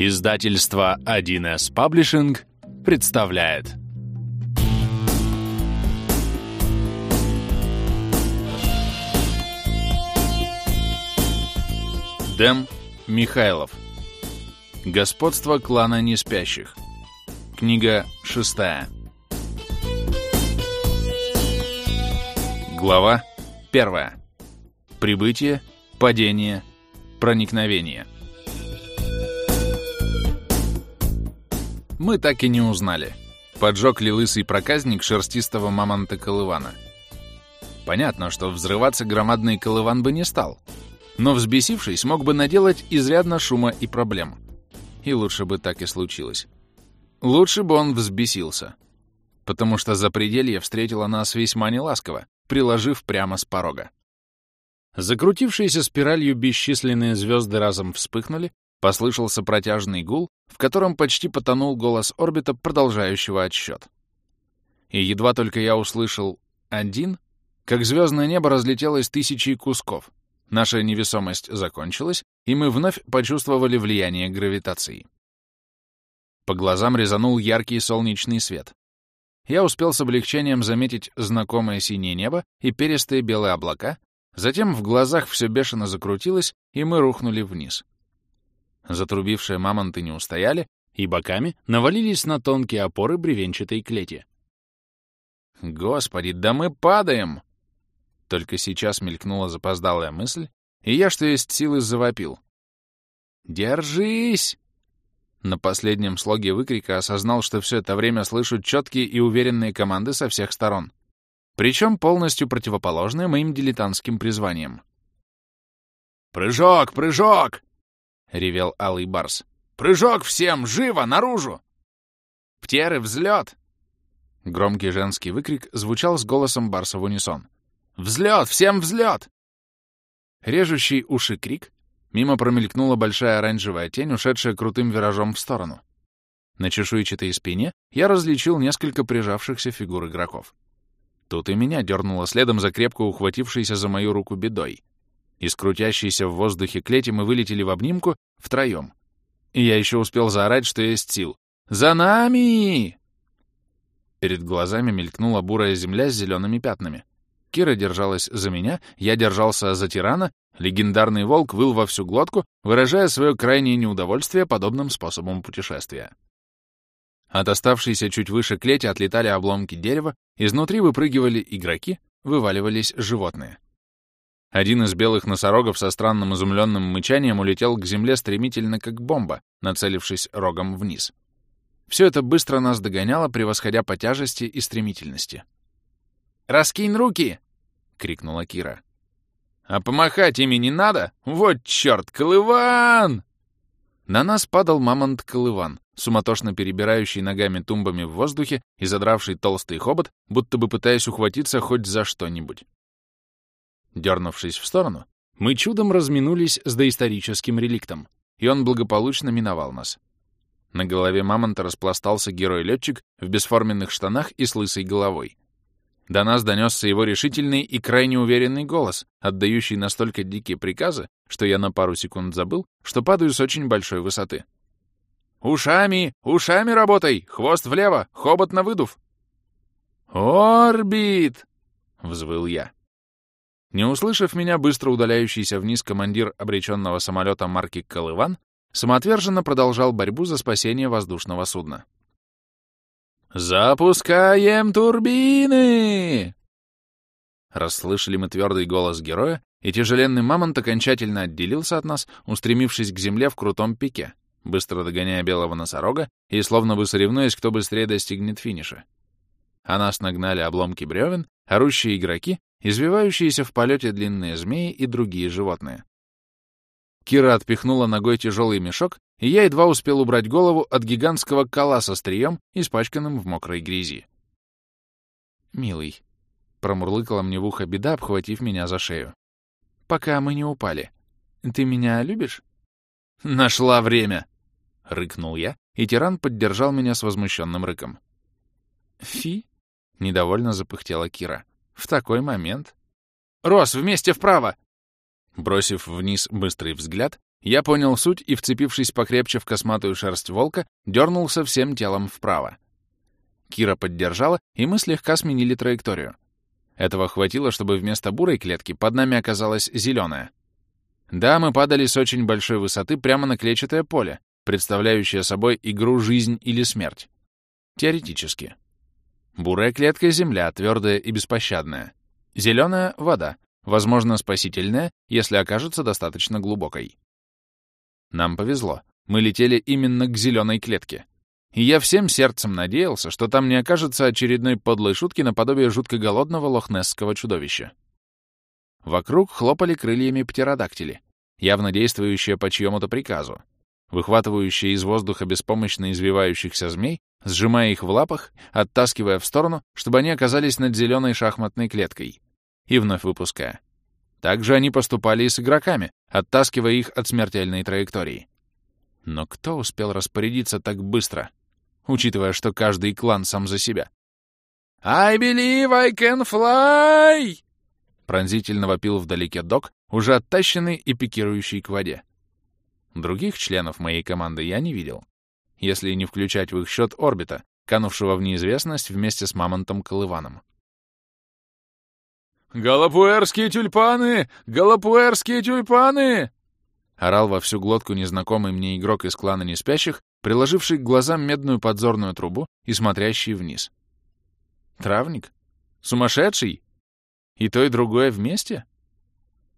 Издательство 1С Паблишинг представляет. Дэм Михайлов. Господство клана неспящих Книга шестая. Глава первая. Прибытие, падение, проникновение Мы так и не узнали, поджег ли лысый проказник шерстистого мамонта Колывана. Понятно, что взрываться громадный Колыван бы не стал, но взбесившись мог бы наделать изрядно шума и проблем. И лучше бы так и случилось. Лучше бы он взбесился, потому что запределье встретило нас весьма неласково, приложив прямо с порога. Закрутившиеся спиралью бесчисленные звезды разом вспыхнули, послышался протяжный гул, в котором почти потонул голос орбита, продолжающего отсчет. И едва только я услышал «один», как звездное небо разлетелось тысячей кусков, наша невесомость закончилась, и мы вновь почувствовали влияние гравитации. По глазам резанул яркий солнечный свет. Я успел с облегчением заметить знакомое синее небо и перистые белые облака, затем в глазах все бешено закрутилось, и мы рухнули вниз. Затрубившие мамонты не устояли и боками навалились на тонкие опоры бревенчатой клети. «Господи, да мы падаем!» Только сейчас мелькнула запоздалая мысль, и я, что есть силы, завопил. «Держись!» На последнем слоге выкрика осознал, что все это время слышу четкие и уверенные команды со всех сторон, причем полностью противоположные моим дилетантским призваниям. «Прыжок! Прыжок!» — ревел Алый Барс. «Прыжок всем! Живо! Наружу!» «Птеры, взлет!» Громкий женский выкрик звучал с голосом Барса в унисон. «Взлет! Всем взлет!» Режущий уши крик. Мимо промелькнула большая оранжевая тень, ушедшая крутым виражом в сторону. На чешуйчатой спине я различил несколько прижавшихся фигур игроков. Тут и меня дернуло следом за крепко ухватившейся за мою руку бедой. Из крутящейся в воздухе клети мы вылетели в обнимку втроем. И я еще успел заорать, что есть сил. «За нами!» Перед глазами мелькнула бурая земля с зелеными пятнами. Кира держалась за меня, я держался за тирана, легендарный волк выл во всю глотку, выражая свое крайнее неудовольствие подобным способом путешествия. От оставшейся чуть выше клети отлетали обломки дерева, изнутри выпрыгивали игроки, вываливались животные. Один из белых носорогов со странным изумленным мычанием улетел к земле стремительно, как бомба, нацелившись рогом вниз. Все это быстро нас догоняло, превосходя по тяжести и стремительности. «Раскинь руки!» — крикнула Кира. «А помахать ими не надо? Вот черт, Колыван!» На нас падал мамонт-колыван, суматошно перебирающий ногами-тумбами в воздухе и задравший толстый хобот, будто бы пытаясь ухватиться хоть за что-нибудь. Дернувшись в сторону, мы чудом разминулись с доисторическим реликтом, и он благополучно миновал нас. На голове мамонта распластался герой-летчик в бесформенных штанах и с лысой головой. До нас донесся его решительный и крайне уверенный голос, отдающий настолько дикие приказы, что я на пару секунд забыл, что падаю с очень большой высоты. «Ушами! Ушами работай! Хвост влево! Хобот на выдув!» «Орбит!» — взвыл я. Не услышав меня, быстро удаляющийся вниз командир обреченного самолета марки «Колыван» самоотверженно продолжал борьбу за спасение воздушного судна. «Запускаем турбины!» Расслышали мы твердый голос героя, и тяжеленный мамонт окончательно отделился от нас, устремившись к земле в крутом пике, быстро догоняя белого носорога и словно бы соревнуясь, кто быстрее достигнет финиша. А нас нагнали обломки бревен, орущие игроки извивающиеся в полете длинные змеи и другие животные. Кира отпихнула ногой тяжелый мешок, и я едва успел убрать голову от гигантского кола со стрием, испачканным в мокрой грязи. «Милый», — промурлыкала мне в ухо беда, обхватив меня за шею. «Пока мы не упали. Ты меня любишь?» «Нашла время!» — рыкнул я, и тиран поддержал меня с возмущенным рыком. «Фи!» — недовольно запыхтела Кира. В такой момент... «Рос, вместе вправо!» Бросив вниз быстрый взгляд, Я понял суть и, вцепившись покрепче в косматую шерсть волка, дернулся всем телом вправо. Кира поддержала, и мы слегка сменили траекторию. Этого хватило, чтобы вместо бурой клетки под нами оказалась зеленая. Да, мы падали с очень большой высоты прямо на клетчатое поле, представляющее собой игру «жизнь или смерть». Теоретически. Бурая клетка — земля, твердая и беспощадная. Зеленая — вода, возможно, спасительная, если окажется достаточно глубокой. Нам повезло. Мы летели именно к зеленой клетке. И я всем сердцем надеялся, что там не окажется очередной подлой шутки наподобие жутко голодного лохнесского чудовища. Вокруг хлопали крыльями птеродактили, явно действующие по чьему-то приказу, выхватывающие из воздуха беспомощно извивающихся змей, сжимая их в лапах, оттаскивая в сторону, чтобы они оказались над зеленой шахматной клеткой, и вновь выпуская. Также они поступали и с игроками, оттаскивая их от смертельной траектории. Но кто успел распорядиться так быстро, учитывая, что каждый клан сам за себя? «I believe I can fly!» Пронзительно вопил вдалеке док, уже оттащенный и пикирующий к воде. Других членов моей команды я не видел, если не включать в их счет орбита, канувшего в неизвестность вместе с мамонтом Колываном. «Галапуэрские тюльпаны! Галапуэрские тюльпаны!» Орал во всю глотку незнакомый мне игрок из клана неспящих, приложивший к глазам медную подзорную трубу и смотрящий вниз. Травник? Сумасшедший? И то, и другое вместе?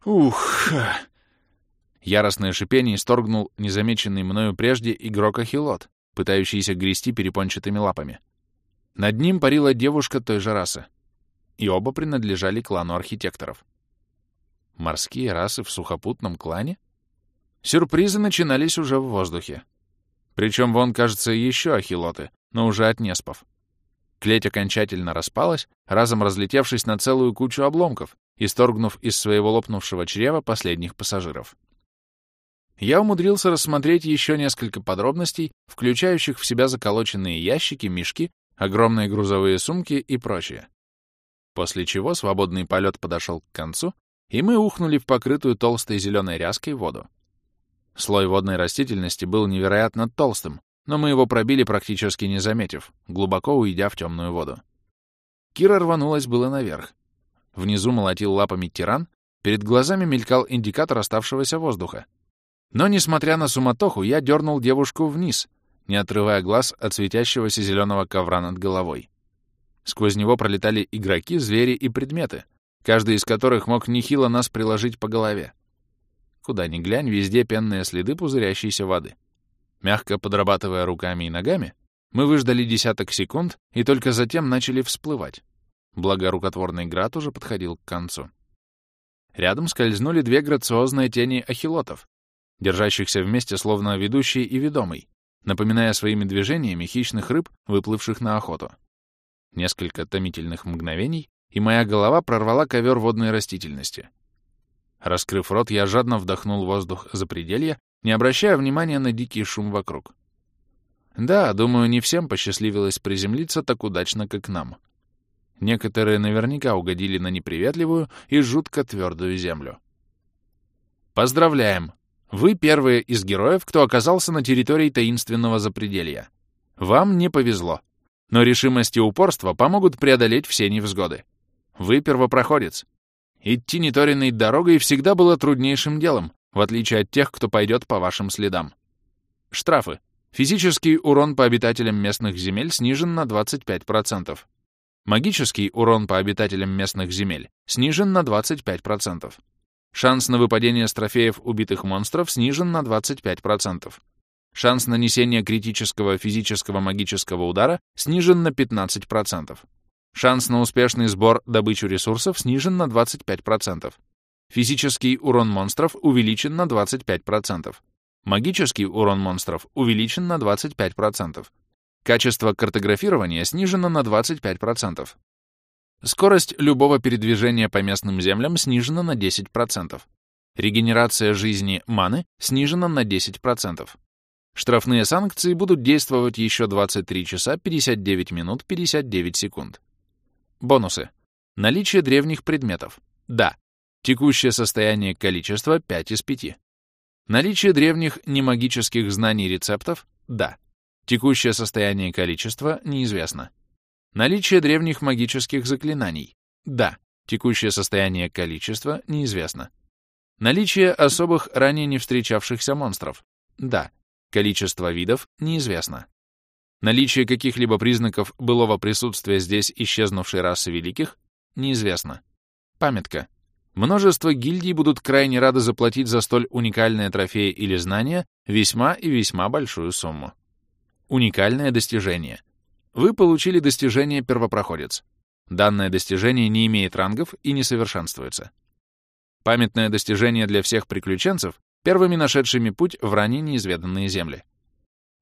Ух! Яростное шипение исторгнул незамеченный мною прежде игрок Ахилот, пытающийся грести перепончатыми лапами. Над ним парила девушка той же расы. И оба принадлежали клану архитекторов. Морские расы в сухопутном клане? Сюрпризы начинались уже в воздухе. Причем вон, кажется, еще ахилоты, но уже от неспов. Клеть окончательно распалась, разом разлетевшись на целую кучу обломков, исторгнув из своего лопнувшего чрева последних пассажиров. Я умудрился рассмотреть еще несколько подробностей, включающих в себя заколоченные ящики, мешки, огромные грузовые сумки и прочее. После чего свободный полет подошел к концу, и мы ухнули в покрытую толстой зеленой ряской воду. Слой водной растительности был невероятно толстым, но мы его пробили практически не заметив, глубоко уйдя в темную воду. Кира рванулась было наверх. Внизу молотил лапами тиран, перед глазами мелькал индикатор оставшегося воздуха. Но, несмотря на суматоху, я дернул девушку вниз, не отрывая глаз от светящегося зеленого ковра над головой. Сквозь него пролетали игроки, звери и предметы, каждый из которых мог нехило нас приложить по голове. Куда ни глянь, везде пенные следы пузырящейся воды. Мягко подрабатывая руками и ногами, мы выждали десяток секунд и только затем начали всплывать. Благо рукотворный град уже подходил к концу. Рядом скользнули две грациозные тени ахилотов, держащихся вместе словно ведущий и ведомый, напоминая своими движениями хищных рыб, выплывших на охоту. Несколько томительных мгновений, и моя голова прорвала ковер водной растительности. Раскрыв рот, я жадно вдохнул воздух за пределья, не обращая внимания на дикий шум вокруг. Да, думаю, не всем посчастливилось приземлиться так удачно, как нам. Некоторые наверняка угодили на неприветливую и жутко твердую землю. Поздравляем! Вы первые из героев, кто оказался на территории таинственного запределья. Вам не повезло. Но решимость и упорство помогут преодолеть все невзгоды. Вы первопроходец, Идти неторенной дорогой всегда было труднейшим делом, в отличие от тех, кто пойдет по вашим следам. Штрафы. Физический урон по обитателям местных земель снижен на 25%. Магический урон по обитателям местных земель снижен на 25%. Шанс на выпадение с трофеев убитых монстров снижен на 25%. Шанс нанесения критического физического магического удара снижен на 15%. Шанс на успешный сбор добычу ресурсов снижен на 25%. Физический урон монстров увеличен на 25%. Магический урон монстров увеличен на 25%. Качество картографирования снижено на 25%. Скорость любого передвижения по местным землям снижена на 10%. Регенерация жизни маны снижена на 10%. Штрафные санкции будут действовать еще 23 часа 59 минут 59 секунд. Бонусы. Наличие древних предметов. Да. Текущее состояние количества 5 из 5. Наличие древних немагических знаний рецептов — да. Текущее состояние количества — неизвестно. Наличие древних магических заклинаний — да. Текущее состояние количества — неизвестно. Наличие особых ранее не встречавшихся монстров — да. Количество видов — неизвестно. Наличие каких-либо признаков былого присутствия здесь исчезнувшей расы великих — неизвестно. Памятка. Множество гильдий будут крайне рады заплатить за столь уникальное трофеи или знание весьма и весьма большую сумму. Уникальное достижение. Вы получили достижение первопроходец. Данное достижение не имеет рангов и не совершенствуется. Памятное достижение для всех приключенцев, первыми нашедшими путь в ранее неизведанные земли.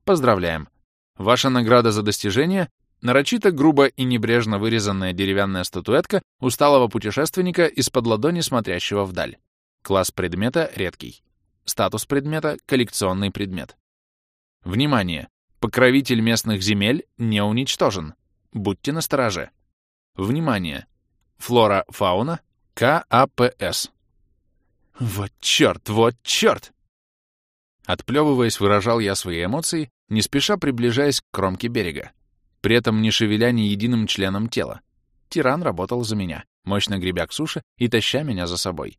Поздравляем! Ваша награда за достижение Нарочито грубо и небрежно вырезанная деревянная статуэтка усталого путешественника из-под ладони, смотрящего вдаль. Класс предмета редкий. Статус предмета — коллекционный предмет. Внимание! Покровитель местных земель не уничтожен. Будьте настороже. Внимание! Флора, фауна, КАПС. Вот черт, вот черт! Отплевываясь, выражал я свои эмоции, не спеша приближаясь к кромке берега при этом не шевеля ни единым членом тела. Тиран работал за меня, мощно гребя к суше и таща меня за собой.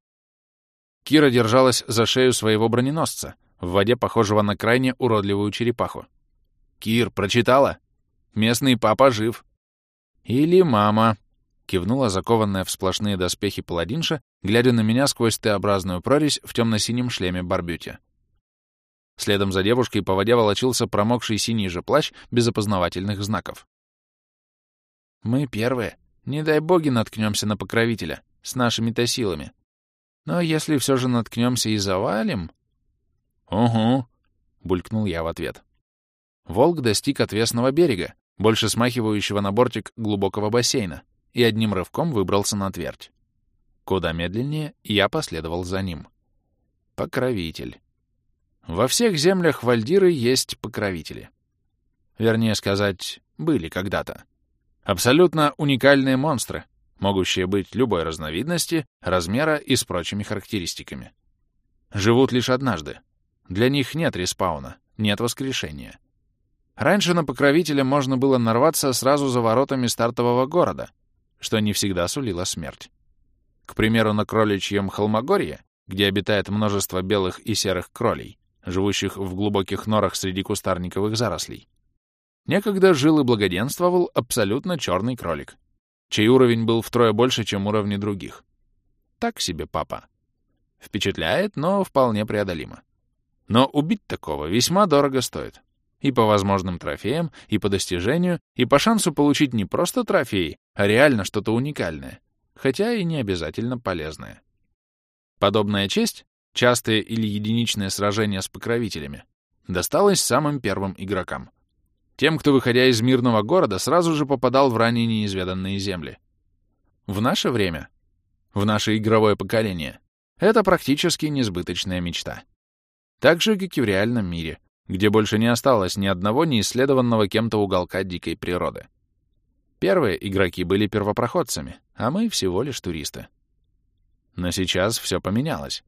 Кира держалась за шею своего броненосца, в воде похожего на крайне уродливую черепаху. «Кир, прочитала? Местный папа жив». «Или мама», — кивнула закованная в сплошные доспехи паладинша, глядя на меня сквозь Т-образную прорезь в темно-синем шлеме барбюте. Следом за девушкой по воде волочился промокший синий же плащ без опознавательных знаков. «Мы первые. Не дай боги наткнемся на покровителя. С нашими-то силами. Но если все же наткнемся и завалим...» «Угу», — булькнул я в ответ. Волк достиг отвесного берега, больше смахивающего на бортик глубокого бассейна, и одним рывком выбрался на твердь. Куда медленнее, я последовал за ним. Покровитель. Во всех землях Вальдиры есть покровители. Вернее сказать, были когда-то. Абсолютно уникальные монстры, могущие быть любой разновидности, размера и с прочими характеристиками. Живут лишь однажды. Для них нет респауна, нет воскрешения. Раньше на покровителя можно было нарваться сразу за воротами стартового города, что не всегда сулило смерть. К примеру, на кроличьем холмогорье, где обитает множество белых и серых кролей, живущих в глубоких норах среди кустарниковых зарослей. Некогда жил и благоденствовал абсолютно черный кролик, чей уровень был втрое больше, чем уровни других. Так себе папа. Впечатляет, но вполне преодолимо. Но убить такого весьма дорого стоит. И по возможным трофеям, и по достижению, и по шансу получить не просто трофеи, а реально что-то уникальное, хотя и не обязательно полезное. Подобная честь частые или единичные сражения с покровителями, досталось самым первым игрокам. Тем, кто, выходя из мирного города, сразу же попадал в ранее неизведанные земли. В наше время, в наше игровое поколение, это практически несбыточная мечта. Так же, как и в реальном мире, где больше не осталось ни одного неисследованного кем-то уголка дикой природы. Первые игроки были первопроходцами, а мы всего лишь туристы. Но сейчас все поменялось.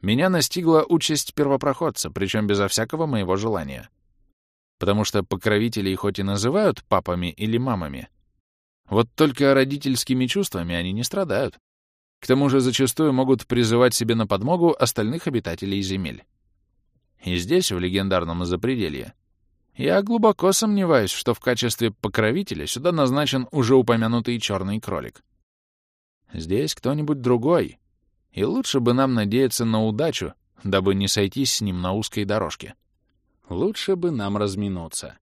Меня настигла участь первопроходца, причем безо всякого моего желания. Потому что покровителей хоть и называют папами или мамами, вот только родительскими чувствами они не страдают. К тому же зачастую могут призывать себе на подмогу остальных обитателей земель. И здесь, в легендарном Запределье, я глубоко сомневаюсь, что в качестве покровителя сюда назначен уже упомянутый черный кролик. Здесь кто-нибудь другой, и лучше бы нам надеяться на удачу, дабы не сойтись с ним на узкой дорожке. Лучше бы нам разминуться.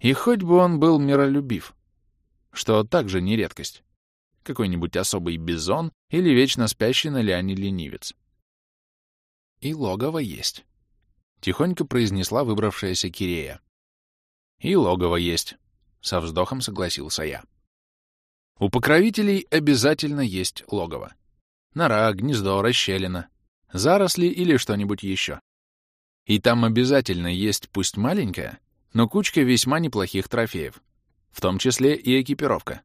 И хоть бы он был миролюбив, что также не редкость. Какой-нибудь особый бизон или вечно спящий на ляне ленивец. И логово есть. Тихонько произнесла выбравшаяся Кирея. И логово есть. Со вздохом согласился я. У покровителей обязательно есть логово. Нора, гнездо, расщелина, заросли или что-нибудь еще. И там обязательно есть, пусть маленькая, но кучка весьма неплохих трофеев, в том числе и экипировка,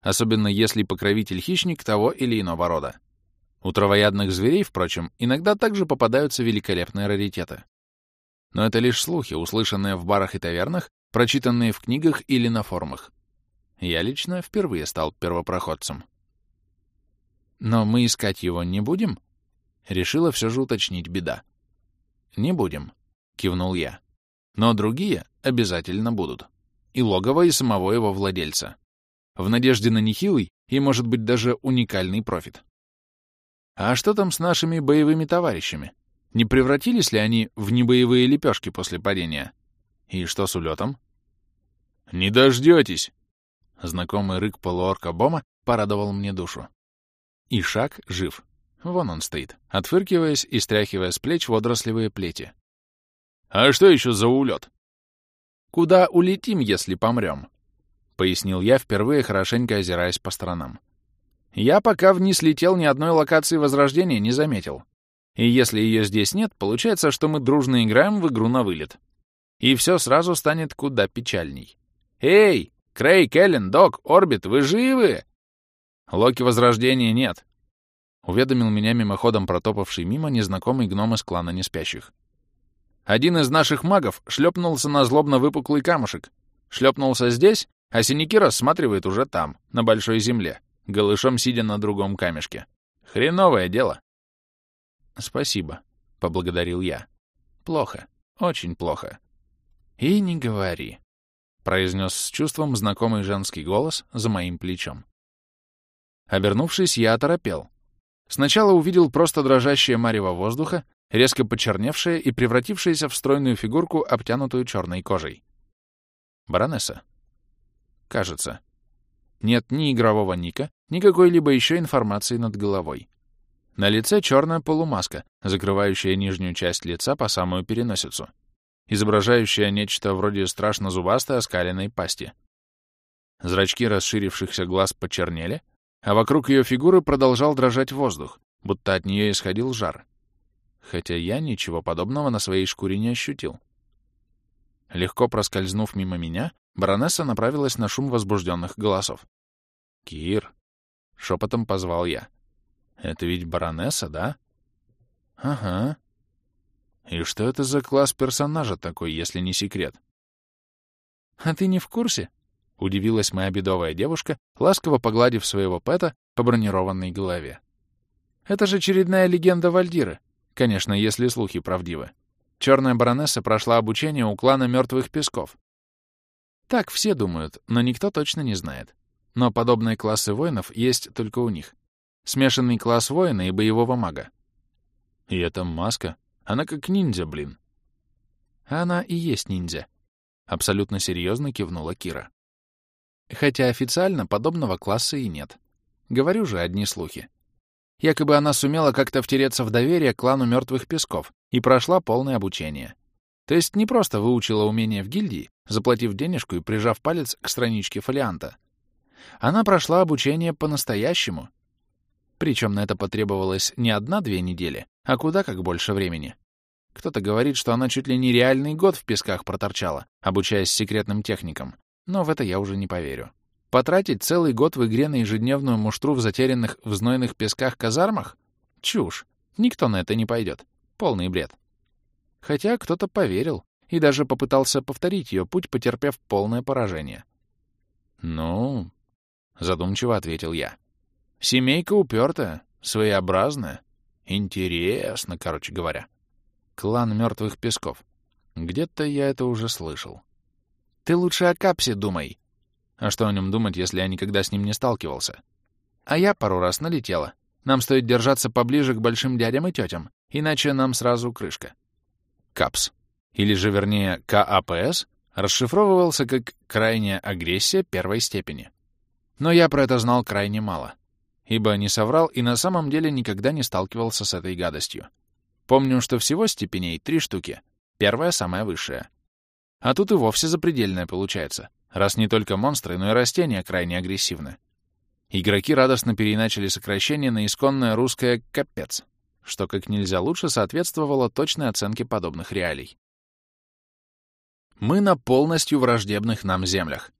особенно если покровитель-хищник того или иного рода. У травоядных зверей, впрочем, иногда также попадаются великолепные раритеты. Но это лишь слухи, услышанные в барах и тавернах, прочитанные в книгах или на форумах. Я лично впервые стал первопроходцем. Но мы искать его не будем? Решила все же уточнить беда. Не будем, кивнул я. Но другие обязательно будут. И логово, и самого его владельца. В надежде на нехилый и, может быть, даже уникальный профит. А что там с нашими боевыми товарищами? Не превратились ли они в небоевые лепешки после падения? И что с улетом? «Не дождетесь!» Знакомый рык полуорка Бома порадовал мне душу. И шаг жив. Вон он стоит, отфыркиваясь и стряхивая с плеч водорослевые плети. «А что еще за улет?» «Куда улетим, если помрем?» — пояснил я, впервые хорошенько озираясь по сторонам. Я пока вниз летел, ни одной локации возрождения не заметил. И если ее здесь нет, получается, что мы дружно играем в игру на вылет. И все сразу станет куда печальней. «Эй! Крей, Келлен, Док, Орбит, вы живы?» «Локи возрождения нет», — уведомил меня мимоходом протопавший мимо незнакомый гном из клана неспящих. Один из наших магов шлепнулся на злобно выпуклый камушек. Шлепнулся здесь, а синяки рассматривает уже там, на большой земле голышом сидя на другом камешке. Хреновое дело. Спасибо, — поблагодарил я. Плохо, очень плохо. И не говори, — произнес с чувством знакомый женский голос за моим плечом. Обернувшись, я оторопел. Сначала увидел просто дрожащее марево воздуха, резко почерневшее и превратившееся в стройную фигурку, обтянутую черной кожей. Баронесса. Кажется. Нет ни игрового ника, ни какой-либо еще информации над головой. На лице черная полумаска, закрывающая нижнюю часть лица по самую переносицу, изображающая нечто вроде страшно зубастой оскаленной пасти. Зрачки расширившихся глаз почернели, а вокруг ее фигуры продолжал дрожать воздух, будто от нее исходил жар. Хотя я ничего подобного на своей шкуре не ощутил. Легко проскользнув мимо меня, баронесса направилась на шум возбужденных голосов. «Кир!» — шепотом позвал я. «Это ведь баронесса, да?» «Ага». «И что это за класс персонажа такой, если не секрет?» «А ты не в курсе?» — удивилась моя бедовая девушка, ласково погладив своего пэта по бронированной голове. «Это же очередная легенда Вальдиры. Конечно, если слухи правдивы. Черная баронесса прошла обучение у клана Мертвых Песков. Так все думают, но никто точно не знает. Но подобные классы воинов есть только у них. Смешанный класс воина и боевого мага. И эта маска, она как ниндзя, блин. Она и есть ниндзя. Абсолютно серьезно кивнула Кира. Хотя официально подобного класса и нет. Говорю же, одни слухи. Якобы она сумела как-то втереться в доверие клану Мертвых Песков и прошла полное обучение. То есть не просто выучила умение в гильдии, заплатив денежку и прижав палец к страничке фолианта. Она прошла обучение по-настоящему. Причем на это потребовалось не одна-две недели, а куда как больше времени. Кто-то говорит, что она чуть ли не реальный год в песках проторчала, обучаясь секретным техникам, но в это я уже не поверю. Потратить целый год в игре на ежедневную муштру в затерянных в знойных песках казармах? Чушь. Никто на это не пойдет. Полный бред. Хотя кто-то поверил и даже попытался повторить ее путь, потерпев полное поражение. «Ну...» — задумчиво ответил я. «Семейка упертая, своеобразная. Интересно, короче говоря. Клан мертвых песков. Где-то я это уже слышал. Ты лучше о Капсе думай, а что о нем думать, если я никогда с ним не сталкивался? А я пару раз налетела. Нам стоит держаться поближе к большим дядям и тетям, иначе нам сразу крышка. КАПС, или же вернее КАПС, расшифровывался как «крайняя агрессия первой степени». Но я про это знал крайне мало, ибо не соврал и на самом деле никогда не сталкивался с этой гадостью. Помню, что всего степеней три штуки. Первая — самая высшая. А тут и вовсе запредельная получается раз не только монстры, но и растения крайне агрессивны. Игроки радостно переначали сокращение на исконное русское «капец», что как нельзя лучше соответствовало точной оценке подобных реалий. Мы на полностью враждебных нам землях.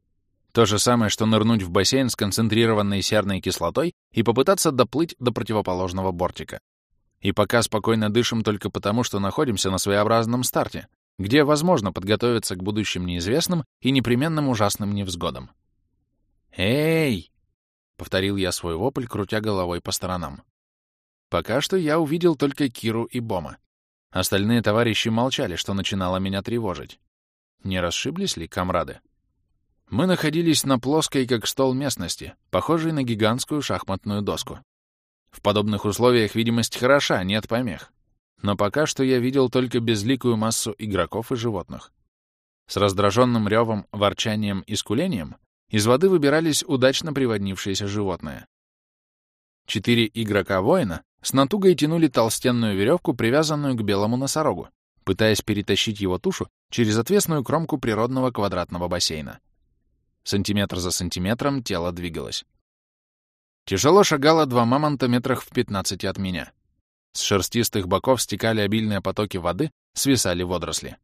То же самое, что нырнуть в бассейн с концентрированной серной кислотой и попытаться доплыть до противоположного бортика. И пока спокойно дышим только потому, что находимся на своеобразном старте, где возможно подготовиться к будущим неизвестным и непременным ужасным невзгодам. «Эй!» — повторил я свой вопль, крутя головой по сторонам. Пока что я увидел только Киру и Бома. Остальные товарищи молчали, что начинало меня тревожить. Не расшиблись ли комрады? Мы находились на плоской, как стол местности, похожей на гигантскую шахматную доску. В подобных условиях видимость хороша, нет помех. Но пока что я видел только безликую массу игроков и животных. С раздраженным ревом, ворчанием и скулением из воды выбирались удачно приводнившиеся животные. Четыре игрока-воина с натугой тянули толстенную веревку, привязанную к белому носорогу, пытаясь перетащить его тушу через отвесную кромку природного квадратного бассейна. Сантиметр за сантиметром тело двигалось. Тяжело шагало два мамонта метрах в пятнадцати от меня. С шерстистых боков стекали обильные потоки воды, свисали водоросли.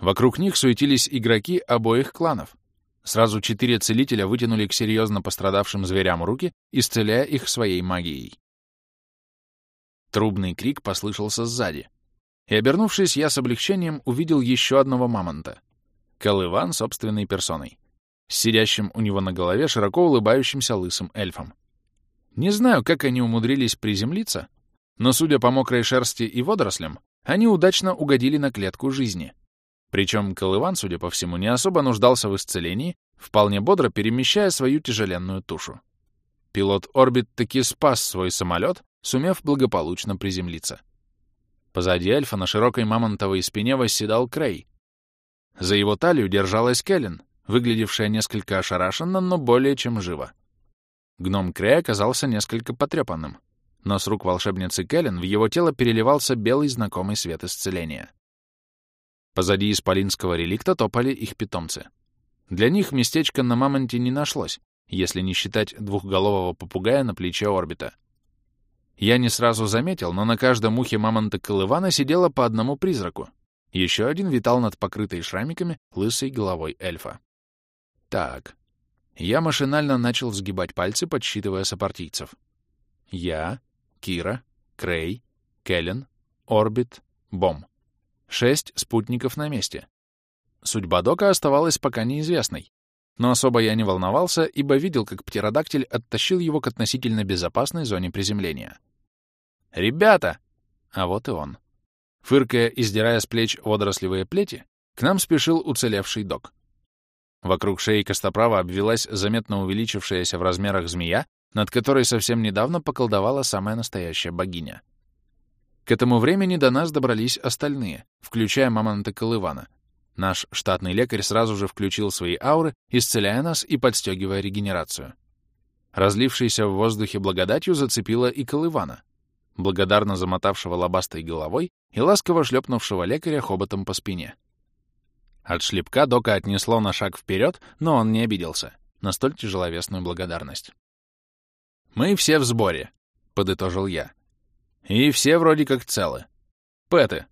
Вокруг них суетились игроки обоих кланов. Сразу четыре целителя вытянули к серьезно пострадавшим зверям руки, исцеляя их своей магией. Трубный крик послышался сзади. И, обернувшись, я с облегчением увидел еще одного мамонта. Кал-Иван собственной персоной. С сидящим у него на голове широко улыбающимся лысым эльфом. Не знаю, как они умудрились приземлиться, но, судя по мокрой шерсти и водорослям, они удачно угодили на клетку жизни. Причем Кал-Иван, судя по всему, не особо нуждался в исцелении, вполне бодро перемещая свою тяжеленную тушу. Пилот Орбит таки спас свой самолет, сумев благополучно приземлиться. Позади эльфа на широкой мамонтовой спине восседал Крей. За его талию держалась Кэлен, выглядевшая несколько ошарашенно, но более чем живо. Гном Крей оказался несколько потрепанным, но с рук волшебницы Кэлен в его тело переливался белый знакомый свет исцеления. Позади исполинского реликта топали их питомцы. Для них местечко на мамонте не нашлось, если не считать двухголового попугая на плече орбита. Я не сразу заметил, но на каждом ухе мамонта Колывана сидело по одному призраку. Еще один витал над покрытой шрамиками лысой головой эльфа. Так. Я машинально начал сгибать пальцы, подсчитывая сопартийцев. Я, Кира, Крей, Келлен, Орбит, Бом. Шесть спутников на месте. Судьба Дока оставалась пока неизвестной, но особо я не волновался, ибо видел, как птеродактиль оттащил его к относительно безопасной зоне приземления. «Ребята!» А вот и он. Фыркая и сдирая с плеч водорослевые плети, к нам спешил уцелевший док. Вокруг шеи Костоправа обвелась заметно увеличившаяся в размерах змея, над которой совсем недавно поколдовала самая настоящая богиня. К этому времени до нас добрались остальные, включая мамонта Колывана, Наш штатный лекарь сразу же включил свои ауры, исцеляя нас и подстегивая регенерацию. Разлившийся в воздухе благодатью зацепила и Колывана, благодарно замотавшего лобастой головой и ласково шлепнувшего лекаря хоботом по спине. От шлепка Дока отнесло на шаг вперед, но он не обиделся на столь тяжеловесную благодарность. «Мы все в сборе», — подытожил я. «И все вроде как целы. Пэты,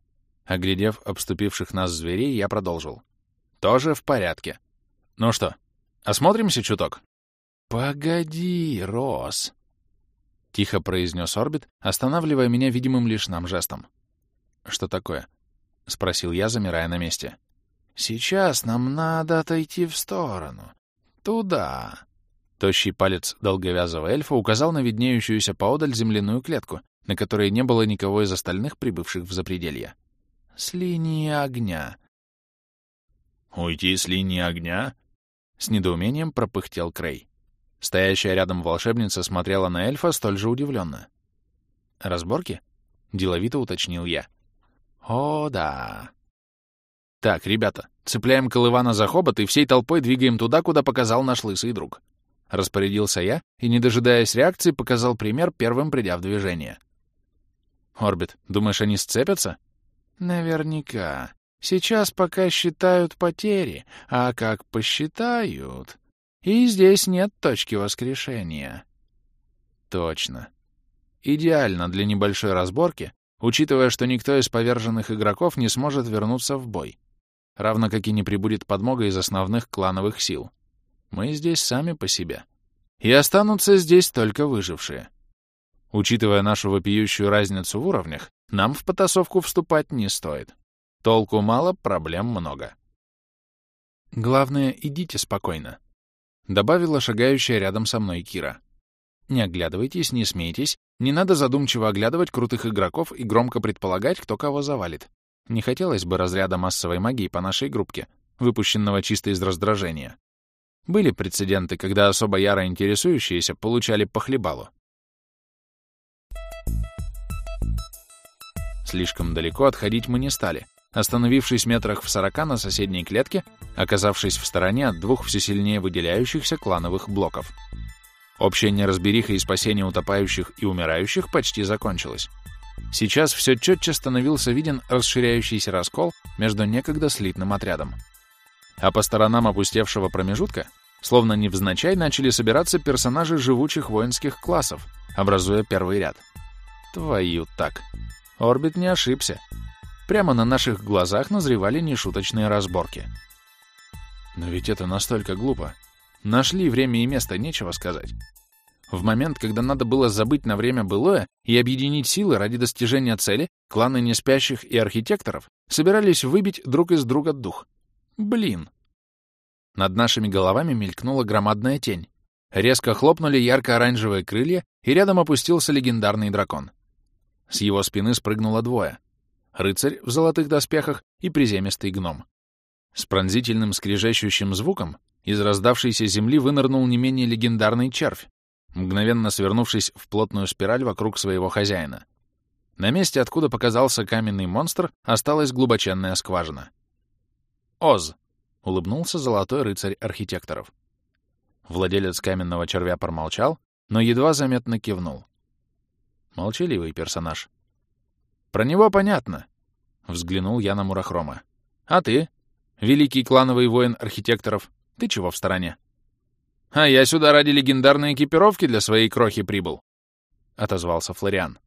Оглядев обступивших нас зверей, я продолжил. «Тоже в порядке. Ну что, осмотримся чуток?» «Погоди, Рос!» — тихо произнес Орбит, останавливая меня видимым лишь нам жестом. «Что такое?» — спросил я, замирая на месте. «Сейчас нам надо отойти в сторону. Туда!» Тощий палец долговязого эльфа указал на виднеющуюся поодаль земляную клетку, на которой не было никого из остальных, прибывших в запределье с линии огня. «Уйти с линии огня?» — с недоумением пропыхтел Крей. Стоящая рядом волшебница смотрела на эльфа столь же удивленно. «Разборки?» — деловито уточнил я. «О, да». «Так, ребята, цепляем Колывана за хобот и всей толпой двигаем туда, куда показал наш лысый друг». Распорядился я и, не дожидаясь реакции, показал пример, первым придя в движение. «Орбит, думаешь, они сцепятся?» Наверняка. Сейчас пока считают потери, а как посчитают... И здесь нет точки воскрешения. Точно. Идеально для небольшой разборки, учитывая, что никто из поверженных игроков не сможет вернуться в бой, равно как и не прибудет подмога из основных клановых сил. Мы здесь сами по себе. И останутся здесь только выжившие. Учитывая нашу вопиющую разницу в уровнях, нам в потасовку вступать не стоит. Толку мало, проблем много. Главное, идите спокойно. Добавила шагающая рядом со мной Кира. Не оглядывайтесь, не смейтесь, не надо задумчиво оглядывать крутых игроков и громко предполагать, кто кого завалит. Не хотелось бы разряда массовой магии по нашей группке, выпущенного чисто из раздражения. Были прецеденты, когда особо яро интересующиеся получали похлебалу. Слишком далеко отходить мы не стали, остановившись метрах в сорока на соседней клетке, оказавшись в стороне от двух все сильнее выделяющихся клановых блоков. Общая неразбериха и спасение утопающих и умирающих почти закончилось. Сейчас все четче становился виден расширяющийся раскол между некогда слитным отрядом. А по сторонам опустевшего промежутка, словно невзначай, начали собираться персонажи живучих воинских классов, образуя первый ряд. Твою так. Орбит не ошибся. Прямо на наших глазах назревали нешуточные разборки. Но ведь это настолько глупо. Нашли время и место, нечего сказать. В момент, когда надо было забыть на время былое и объединить силы ради достижения цели, кланы неспящих и архитекторов собирались выбить друг из друга дух. Блин. Над нашими головами мелькнула громадная тень. Резко хлопнули ярко-оранжевые крылья, и рядом опустился легендарный дракон. С его спины спрыгнуло двое. Рыцарь в золотых доспехах и приземистый гном. С пронзительным скрежещущим звуком из раздавшейся земли вынырнул не менее легендарный червь, мгновенно свернувшись в плотную спираль вокруг своего хозяина. На месте, откуда показался каменный монстр, осталась глубоченная скважина. «Оз!» — улыбнулся золотой рыцарь архитекторов. Владелец каменного червя промолчал, но едва заметно кивнул. Молчаливый персонаж. «Про него понятно», — взглянул я на Мурахрома. «А ты, великий клановый воин архитекторов, ты чего в стороне?» «А я сюда ради легендарной экипировки для своей крохи прибыл», — отозвался Флориан.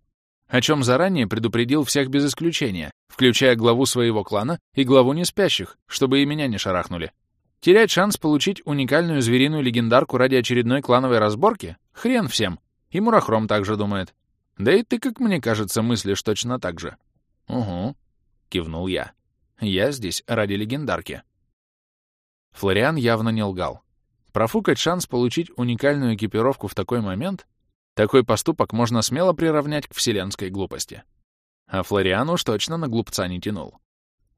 О чем заранее предупредил всех без исключения, включая главу своего клана и главу неспящих, чтобы и меня не шарахнули. Терять шанс получить уникальную звериную легендарку ради очередной клановой разборки? Хрен всем. И Мурахром также думает. Да и ты, как мне кажется, мыслишь точно так же. «Угу», — кивнул я. «Я здесь ради легендарки». Флориан явно не лгал. Профукать шанс получить уникальную экипировку в такой момент, такой поступок можно смело приравнять к вселенской глупости. А Флориан уж точно на глупца не тянул.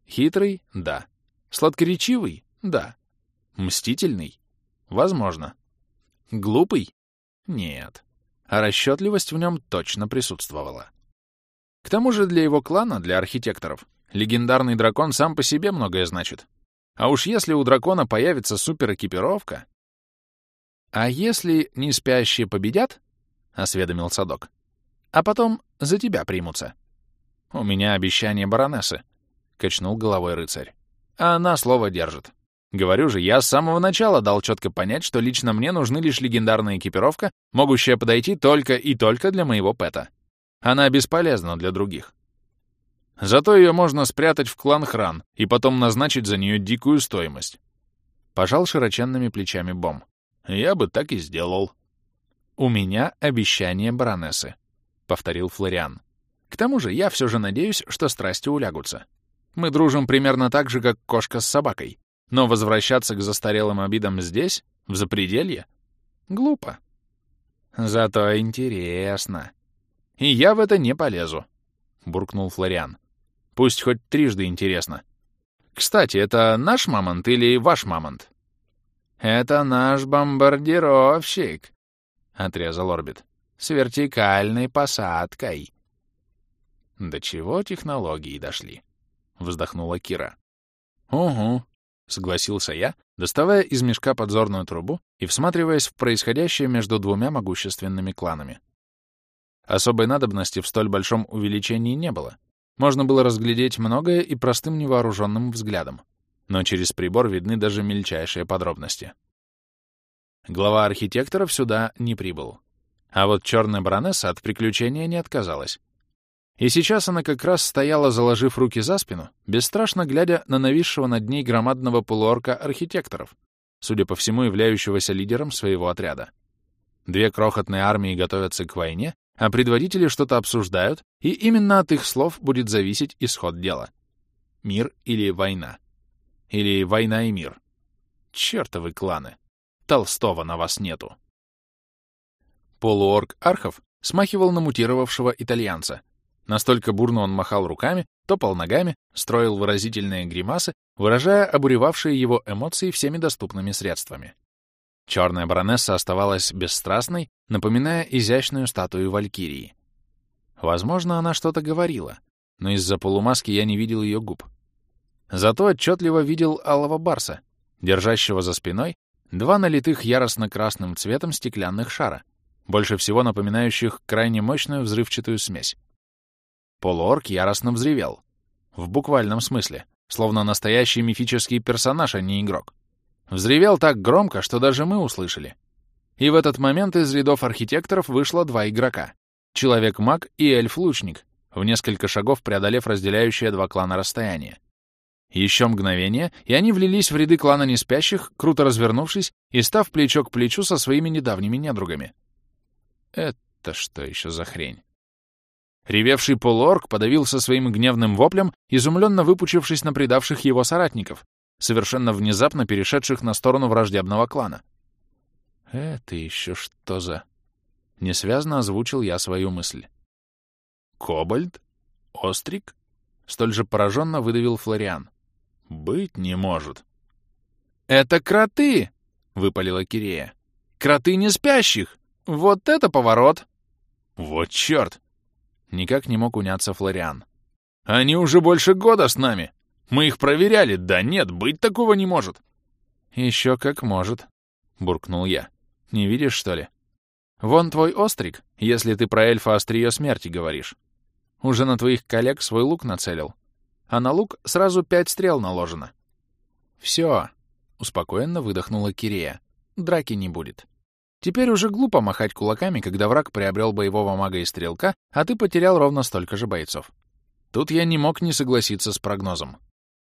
Хитрый — да. Сладкоречивый — да. Мстительный — возможно. Глупый — нет. А расчетливость в нем точно присутствовала. К тому же для его клана, для архитекторов, легендарный дракон сам по себе многое значит. А уж если у дракона появится суперэкипировка, «А если не спящие победят?» — осведомил Садок. «А потом за тебя примутся». «У меня обещание баронессы», — качнул головой рыцарь. «А она слово держит. Говорю же, я с самого начала дал четко понять, что лично мне нужны лишь легендарная экипировка, могущая подойти только и только для моего пэта. Она бесполезна для других. Зато ее можно спрятать в клан Хран и потом назначить за нее дикую стоимость». Пожал широченными плечами Бом. Я бы так и сделал. «У меня обещание баронессы», — повторил Флориан. «К тому же я все же надеюсь, что страсти улягутся. Мы дружим примерно так же, как кошка с собакой. Но возвращаться к застарелым обидам здесь, в запределье, глупо. Зато интересно. И я в это не полезу», — буркнул Флориан. «Пусть хоть трижды интересно. Кстати, это наш мамонт или ваш мамонт?» «Это наш бомбардировщик», — отрезал Орбит, — «с вертикальной посадкой». «До чего технологии дошли?» — вздохнула Кира. «Угу», — согласился я, доставая из мешка подзорную трубу и всматриваясь в происходящее между двумя могущественными кланами. Особой надобности в столь большом увеличении не было. Можно было разглядеть многое и простым невооруженным взглядом но через прибор видны даже мельчайшие подробности. Глава архитекторов сюда не прибыл. А вот черная баронесса от приключения не отказалась. И сейчас она как раз стояла, заложив руки за спину, бесстрашно глядя на нависшего над ней громадного полуорка архитекторов, судя по всему, являющегося лидером своего отряда. Две крохотные армии готовятся к войне, а предводители что-то обсуждают, и именно от их слов будет зависеть исход дела. Мир или война. Или война и мир. Чёртовы кланы. Толстого на вас нету. Полуорг Архов смахивал на мутировавшего итальянца. Настолько бурно он махал руками, топал ногами, строил выразительные гримасы, выражая обуревавшие его эмоции всеми доступными средствами. Черная баронесса оставалась бесстрастной, напоминая изящную статую валькирии. Возможно, она что-то говорила, но из-за полумаски я не видел ее губ. Зато отчетливо видел алого барса, держащего за спиной два налитых яростно-красным цветом стеклянных шара, больше всего напоминающих крайне мощную взрывчатую смесь. Полуорк яростно взревел. В буквальном смысле, словно настоящий мифический персонаж, а не игрок. Взревел так громко, что даже мы услышали. И в этот момент из рядов архитекторов вышло два игрока. Человек-маг и эльф-лучник, в несколько шагов преодолев разделяющее два клана расстояние. Еще мгновение, и они влились в ряды клана неспящих, круто развернувшись и став плечо к плечу со своими недавними недругами. Это что еще за хрень? Ревевший полуорг подавился своим гневным воплем, изумленно выпучившись на предавших его соратников, совершенно внезапно перешедших на сторону враждебного клана. «Это еще что за...» Несвязно озвучил я свою мысль. «Кобальд? Острик?» Столь же пораженно выдавил Флориан. «Быть не может». «Это кроты!» — выпалила Кирея. «Кроты не спящих! Вот это поворот!» «Вот черт!» Никак не мог уняться Флориан. «Они уже больше года с нами! Мы их проверяли! Да нет, быть такого не может!» «Еще как может», — буркнул я. «Не видишь, что ли? Вон твой острик, если ты про эльфа острие смерти говоришь. Уже на твоих коллег свой лук нацелил. А на лук сразу пять стрел наложено». «Все», — успокоенно выдохнула Кирея. «Драки не будет». Теперь уже глупо махать кулаками, когда враг приобрел боевого мага и стрелка, а ты потерял ровно столько же бойцов. Тут я не мог не согласиться с прогнозом.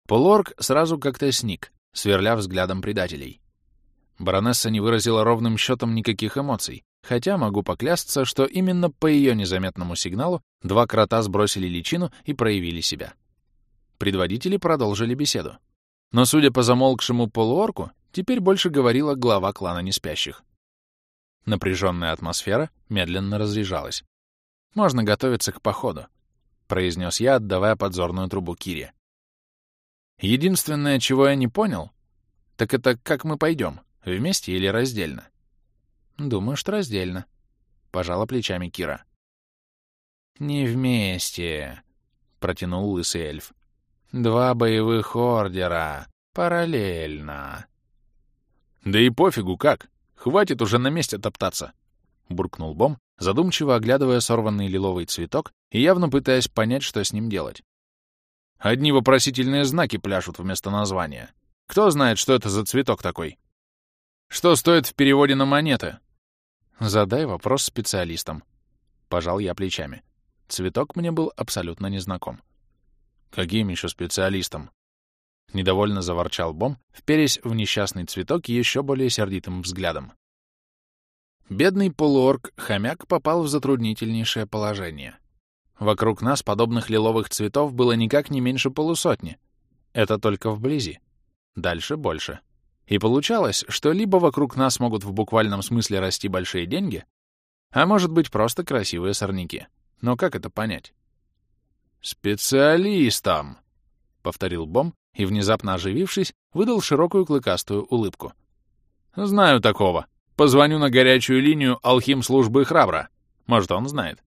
Полуорг сразу как-то сник, сверля взглядом предателей. Баронесса не выразила ровным счетом никаких эмоций, хотя могу поклясться, что именно по ее незаметному сигналу два крота сбросили личину и проявили себя. Предводители продолжили беседу. Но, судя по замолкшему полуорку, теперь больше говорила глава клана неспящих. Напряженная атмосфера медленно разряжалась. «Можно готовиться к походу», — произнес я, отдавая подзорную трубу Кире. «Единственное, чего я не понял, так это как мы пойдем, вместе или раздельно?» «Думаю, что раздельно», — пожала плечами Кира. «Не вместе», — протянул лысый эльф. «Два боевых ордера, параллельно». «Да и пофигу как», Хватит уже на месте топтаться!» — буркнул Бом, задумчиво оглядывая сорванный лиловый цветок и явно пытаясь понять, что с ним делать. «Одни вопросительные знаки пляшут вместо названия. Кто знает, что это за цветок такой? Что стоит в переводе на монеты?» «Задай вопрос специалистам». Пожал я плечами. Цветок мне был абсолютно незнаком. «Каким еще специалистам?» — недовольно заворчал Бом, вперясь в несчастный цветок еще более сердитым взглядом. Бедный полуорг-хомяк попал в затруднительнейшее положение. Вокруг нас подобных лиловых цветов было никак не меньше полусотни. Это только вблизи. Дальше больше. И получалось, что либо вокруг нас могут в буквальном смысле расти большие деньги, а может быть просто красивые сорняки. Но как это понять? «Специалистам!» — повторил Бом, и, внезапно оживившись, выдал широкую клыкастую улыбку. «Знаю такого. Позвоню на горячую линию алхим службы храбро. Может, он знает».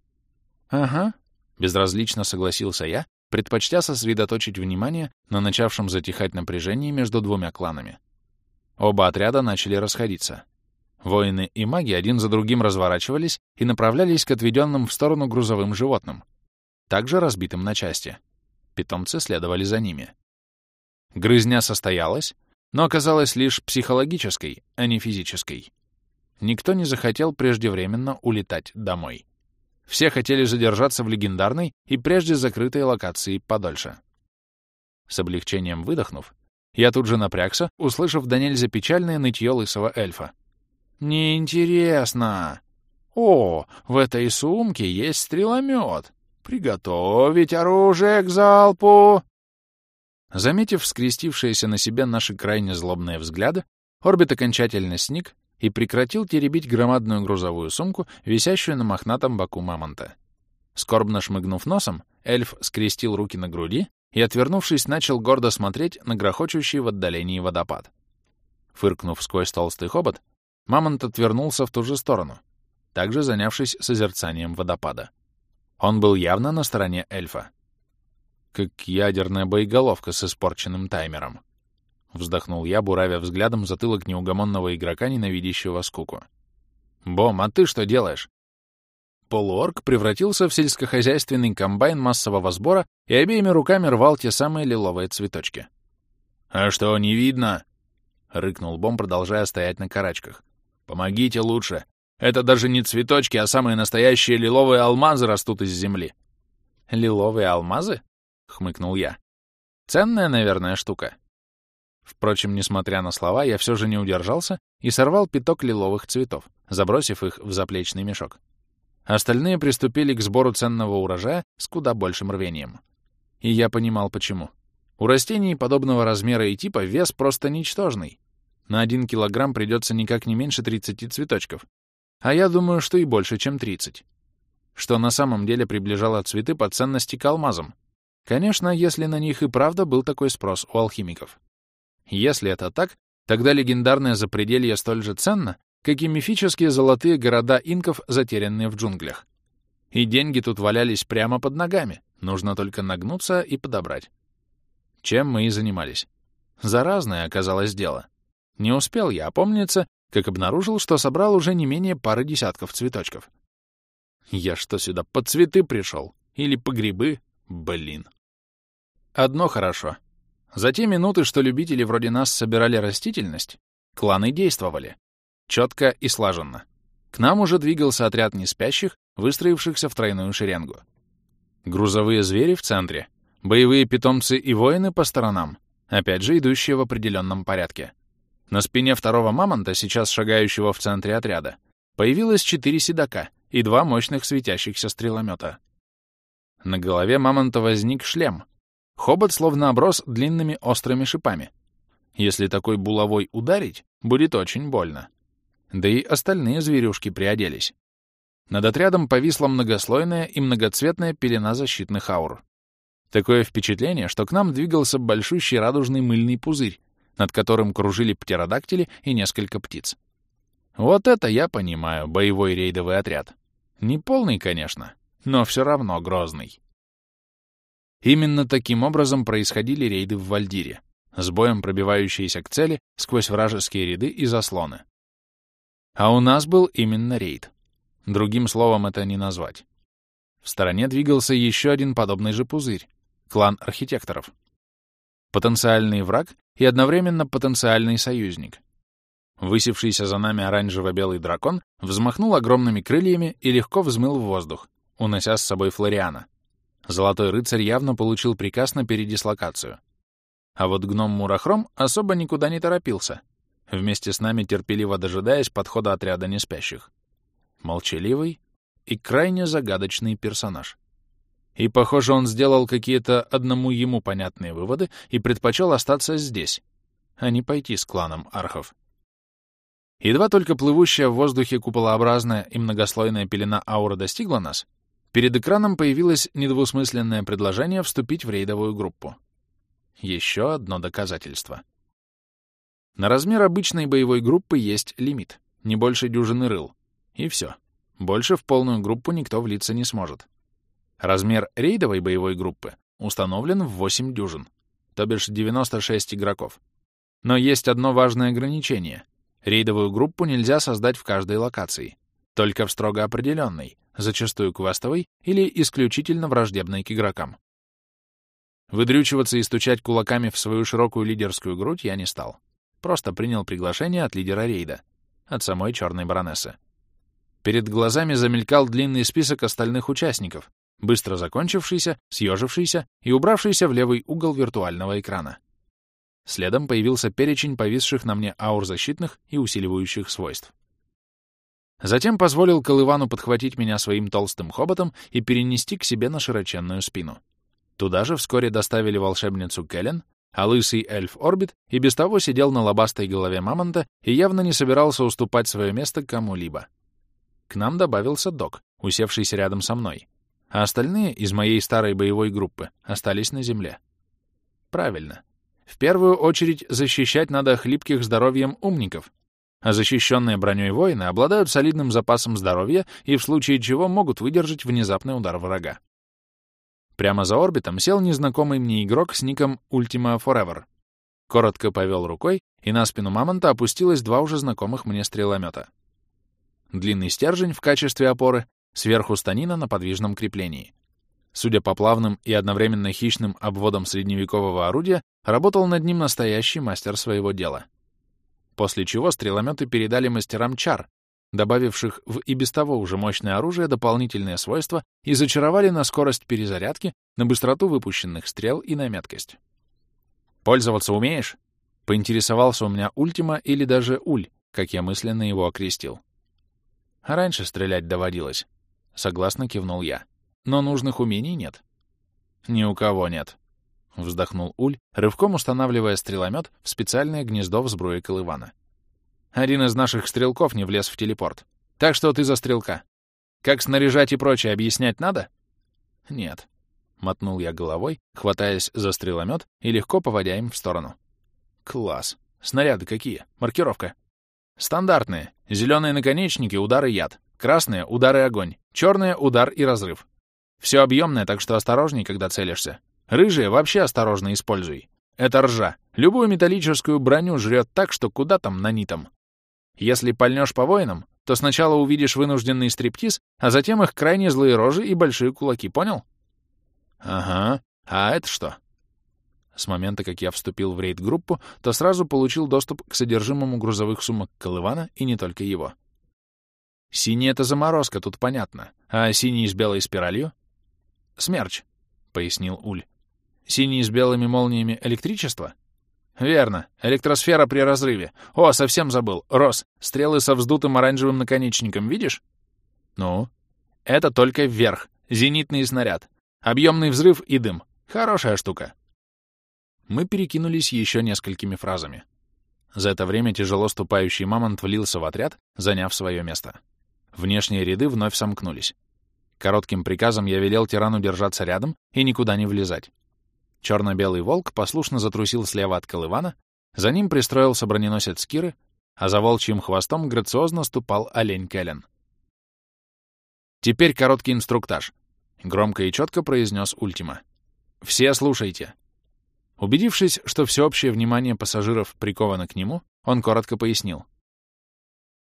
«Ага», — безразлично согласился я, предпочтя сосредоточить внимание на начавшем затихать напряжении между двумя кланами. Оба отряда начали расходиться. Воины и маги один за другим разворачивались и направлялись к отведенным в сторону грузовым животным, также разбитым на части. Питомцы следовали за ними. Грызня состоялась, но оказалась лишь психологической, а не физической. Никто не захотел преждевременно улетать домой. Все хотели задержаться в легендарной и прежде закрытой локации подольше. С облегчением выдохнув, Я тут же напрягся, услышав до нельзя печальное нытье лысого эльфа. «Неинтересно! О, в этой сумке есть стреломет! Приготовить оружие к залпу!» Заметив скрестившиеся на себе наши крайне злобные взгляды, Орбит окончательно сник и прекратил теребить громадную грузовую сумку, висящую на мохнатом боку мамонта. Скорбно шмыгнув носом, эльф скрестил руки на груди и, отвернувшись, начал гордо смотреть на грохочущий в отдалении водопад. Фыркнув сквозь толстый хобот, мамонт отвернулся в ту же сторону, также занявшись созерцанием водопада. Он был явно на стороне эльфа. Как ядерная боеголовка с испорченным таймером. Вздохнул я, буравя взглядом затылок неугомонного игрока, ненавидящего скуку. «Бом, а ты что делаешь?» Полуорг превратился в сельскохозяйственный комбайн массового сбора и обеими руками рвал те самые лиловые цветочки. «А что, не видно?» — рыкнул Бом, продолжая стоять на карачках. «Помогите лучше. Это даже не цветочки, а самые настоящие лиловые алмазы растут из земли». «Лиловые алмазы?» — хмыкнул я. «Ценная, наверное, штука». Впрочем, несмотря на слова, я все же не удержался и сорвал пяток лиловых цветов, забросив их в заплечный мешок. Остальные приступили к сбору ценного урожая с куда большим рвением. И я понимал, почему. У растений подобного размера и типа вес просто ничтожный. На один килограмм придется никак не меньше 30 цветочков. А я думаю, что и больше, чем 30. Что на самом деле приближало цветы по ценности к алмазам. Конечно, если на них и правда был такой спрос у алхимиков. Если это так, тогда легендарное запределье столь же ценно, как и мифические золотые города инков, затерянные в джунглях. И деньги тут валялись прямо под ногами, нужно только нагнуться и подобрать. Чем мы и занимались. Заразное оказалось дело. Не успел я опомниться, как обнаружил, что собрал уже не менее пары десятков цветочков. Я что, сюда по цветы пришел? Или по грибы? Блин. Одно хорошо. За те минуты, что любители вроде нас собирали растительность, кланы действовали. Четко и слаженно. К нам уже двигался отряд неспящих, выстроившихся в тройную шеренгу. Грузовые звери в центре, боевые питомцы и воины по сторонам, опять же идущие в определенном порядке. На спине второго мамонта, сейчас шагающего в центре отряда, появилось четыре седока и два мощных светящихся стреломета. На голове мамонта возник шлем — Хобот словно оброс длинными острыми шипами. Если такой булавой ударить, будет очень больно. Да и остальные зверюшки приоделись. Над отрядом повисла многослойная и многоцветная пелена защитных аур. Такое впечатление, что к нам двигался большущий радужный мыльный пузырь, над которым кружили птеродактили и несколько птиц. Вот это я понимаю, боевой рейдовый отряд. Не полный, конечно, но все равно грозный. Именно таким образом происходили рейды в Вальдире, с боем пробивающиеся к цели сквозь вражеские ряды и заслоны. А у нас был именно рейд. Другим словом это не назвать. В стороне двигался еще один подобный же пузырь — клан архитекторов. Потенциальный враг и одновременно потенциальный союзник. Высевшийся за нами оранжево-белый дракон взмахнул огромными крыльями и легко взмыл в воздух, унося с собой Флориана. Золотой рыцарь явно получил приказ на передислокацию. А вот гном Мурахром особо никуда не торопился, вместе с нами терпеливо дожидаясь подхода отряда неспящих. Молчаливый и крайне загадочный персонаж. И, похоже, он сделал какие-то одному ему понятные выводы и предпочел остаться здесь, а не пойти с кланом архов. Едва только плывущая в воздухе куполообразная и многослойная пелена аура достигла нас, Перед экраном появилось недвусмысленное предложение вступить в рейдовую группу. Еще одно доказательство. На размер обычной боевой группы есть лимит, не больше дюжины рыл. И все. Больше в полную группу никто влиться не сможет. Размер рейдовой боевой группы установлен в 8 дюжин, то бишь 96 игроков. Но есть одно важное ограничение. Рейдовую группу нельзя создать в каждой локации, только в строго определенной, зачастую квестовой или исключительно враждебной к игрокам. Выдрючиваться и стучать кулаками в свою широкую лидерскую грудь я не стал. Просто принял приглашение от лидера рейда, от самой черной баронессы. Перед глазами замелькал длинный список остальных участников, быстро закончившийся, съежившийся и убравшийся в левый угол виртуального экрана. Следом появился перечень повисших на мне аур защитных и усиливающих свойств. Затем позволил Колывану подхватить меня своим толстым хоботом и перенести к себе на широченную спину. Туда же вскоре доставили волшебницу Кэлен, а лысый эльф Орбит и без того сидел на лобастой голове мамонта и явно не собирался уступать свое место кому-либо. К нам добавился док, усевшийся рядом со мной, а остальные из моей старой боевой группы остались на земле. Правильно. В первую очередь защищать надо хлипких здоровьем умников, а защищенные броней воины обладают солидным запасом здоровья и в случае чего могут выдержать внезапный удар врага. Прямо за орбитом сел незнакомый мне игрок с ником Ultima Forever. Коротко повел рукой, и на спину мамонта опустилось два уже знакомых мне стреломета. Длинный стержень в качестве опоры, сверху станина на подвижном креплении. Судя по плавным и одновременно хищным обводам средневекового орудия, работал над ним настоящий мастер своего дела. После чего стрелометы передали мастерам чар, добавивших в и без того уже мощное оружие дополнительные свойства и зачаровали на скорость перезарядки, на быстроту выпущенных стрел и на меткость. «Пользоваться умеешь?» — поинтересовался у меня Ультима или даже Уль, как я мысленно его окрестил. «А раньше стрелять доводилось», — согласно кивнул я но нужных умений нет. Ни у кого нет. Вздохнул Уль, рывком устанавливая стреломет в специальное гнездо в сбруе Колывана. Один из наших стрелков не влез в телепорт. Так что ты за стрелка. Как снаряжать и прочее объяснять надо? Нет. Мотнул я головой, хватаясь за стреломет и легко поводя им в сторону. Класс. Снаряды какие? Маркировка. Стандартные. Зеленые наконечники — удар и яд. Красные — удар и огонь. Черные — удар и разрыв. Все объемное, так что осторожней, когда целишься. Рыжие вообще осторожно используй. Это ржа. Любую металлическую броню жрет так, что куда там нанитом. Если пальнешь по воинам, то сначала увидишь вынужденный стриптиз, а затем их крайне злые рожи и большие кулаки, понял? Ага. А это что? С момента, как я вступил в рейд-группу, то сразу получил доступ к содержимому грузовых сумок Колывана и не только его. Синий — это заморозка, тут понятно. А синий с белой спиралью «Смерч», — пояснил Уль. «Синий с белыми молниями электричество?» «Верно. Электросфера при разрыве. О, совсем забыл. Рос, стрелы со вздутым оранжевым наконечником, видишь?» «Ну?» «Это только вверх. Зенитный снаряд. Объемный взрыв и дым. Хорошая штука». Мы перекинулись еще несколькими фразами. За это время тяжело ступающий мамонт влился в отряд, заняв свое место. Внешние ряды вновь сомкнулись. Коротким приказом я велел тирану держаться рядом и никуда не влезать. Черно-белый волк послушно затрусил слева от Колывана, за ним пристроился броненосец Киры, а за волчьим хвостом грациозно ступал олень Кэлен. «Теперь короткий инструктаж», — громко и четко произнес Ультима. «Все слушайте». Убедившись, что всеобщее внимание пассажиров приковано к нему, он коротко пояснил.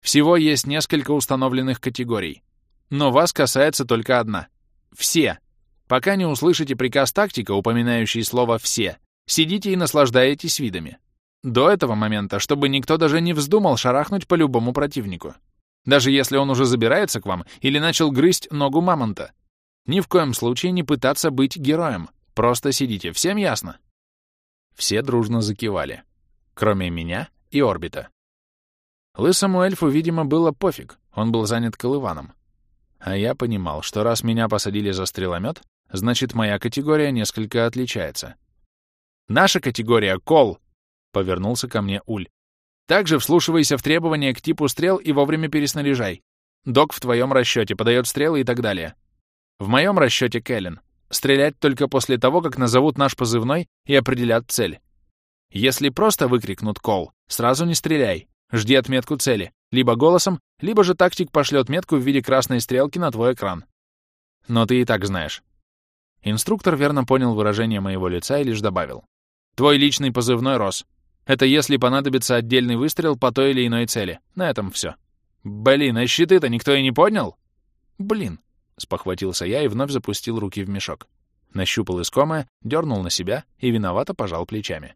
«Всего есть несколько установленных категорий. Но вас касается только одна. Все. Пока не услышите приказ тактика, упоминающий слово «все», сидите и наслаждаетесь видами. До этого момента, чтобы никто даже не вздумал шарахнуть по любому противнику. Даже если он уже забирается к вам или начал грызть ногу мамонта. Ни в коем случае не пытаться быть героем. Просто сидите. Всем ясно? Все дружно закивали. Кроме меня и Орбита. Лысому эльфу, видимо, было пофиг. Он был занят колываном. А я понимал, что раз меня посадили за стреломет, значит, моя категория несколько отличается. «Наша категория — кол!» — повернулся ко мне Уль. «Также вслушивайся в требования к типу стрел и вовремя переснаряжай. Док в твоем расчете подает стрелы и так далее. В моем расчете Кэлен. Стрелять только после того, как назовут наш позывной и определят цель. Если просто выкрикнут «кол», сразу не стреляй. Жди отметку цели. Либо голосом, либо же тактик пошлет метку в виде красной стрелки на твой экран. Но ты и так знаешь. Инструктор верно понял выражение моего лица и лишь добавил. Твой личный позывной рос. Это если понадобится отдельный выстрел по той или иной цели. На этом все. Блин, а щиты-то никто и не поднял? Блин, спохватился я и вновь запустил руки в мешок. Нащупал искомое, дернул на себя и виновато пожал плечами.